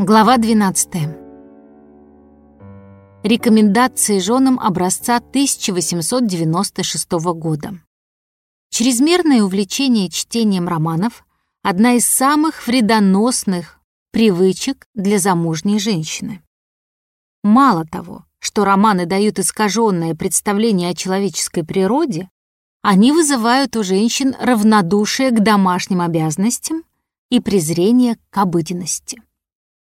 Глава 12. Рекомендации женам образца 1896 года. Чрезмерное увлечение чтением романов – одна из самых вредоносных привычек для замужней женщины. Мало того, что романы дают искаженное представление о человеческой природе, они вызывают у женщин равнодушие к домашним обязанностям и презрение к обыденности.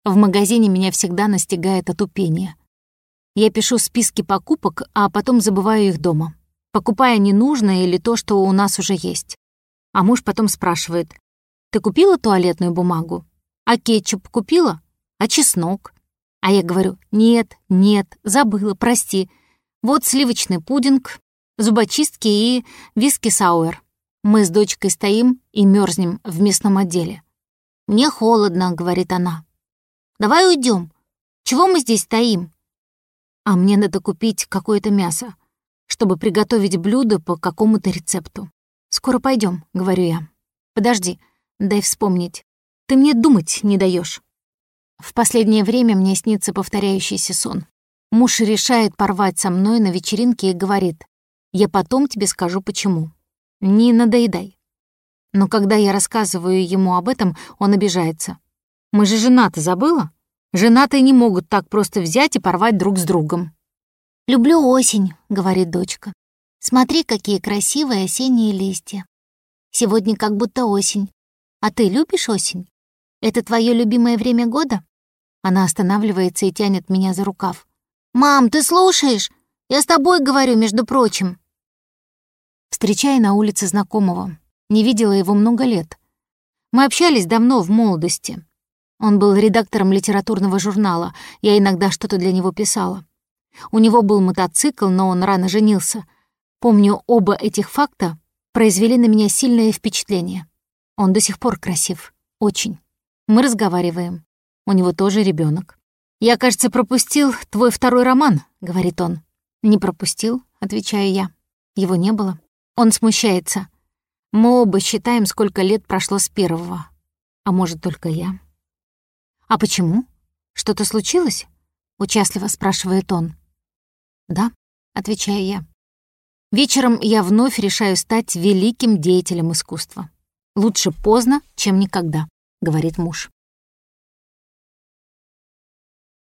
В магазине меня всегда настигает отупение. Я пишу списки покупок, а потом забываю их дома, покупая ненужное или то, что у нас уже есть. А муж потом спрашивает, «Ты купила туалетную бумагу? А кетчуп купила? А чеснок?» А я говорю, «Нет, нет, забыла, прости. Вот сливочный пудинг, зубочистки и виски-сауэр. Мы с дочкой стоим и мерзнем в местном отделе. «Мне холодно», — говорит она. Давай уйдем. Чего мы здесь стоим? А мне надо купить какое-то мясо, чтобы приготовить блюдо по какому-то рецепту. Скоро пойдем, говорю я. Подожди, дай вспомнить. Ты мне думать не даешь. В последнее время мне снится повторяющийся сон. Муж решает порвать со мной на вечеринке и говорит, «Я потом тебе скажу, почему. Не надоедай». Но когда я рассказываю ему об этом, он обижается. Мы же женаты, забыла? Женатые не могут так просто взять и порвать друг с другом. «Люблю осень», — говорит дочка. «Смотри, какие красивые осенние листья. Сегодня как будто осень. А ты любишь осень? Это твое любимое время года?» Она останавливается и тянет меня за рукав. «Мам, ты слушаешь? Я с тобой говорю, между прочим». Встречая на улице знакомого. Не видела его много лет. Мы общались давно, в молодости. Он был редактором литературного журнала, я иногда что-то для него писала. У него был мотоцикл, но он рано женился. Помню, оба этих факта произвели на меня сильное впечатление. Он до сих пор красив. Очень. Мы разговариваем. У него тоже ребенок. «Я, кажется, пропустил твой второй роман», — говорит он. «Не пропустил», — отвечаю я. Его не было. Он смущается. Мы оба считаем, сколько лет прошло с первого. А может, только я. «А почему? Что-то случилось?» — участливо спрашивает он. «Да», — отвечаю я. Вечером я вновь решаю стать великим деятелем искусства. «Лучше поздно, чем никогда», — говорит муж.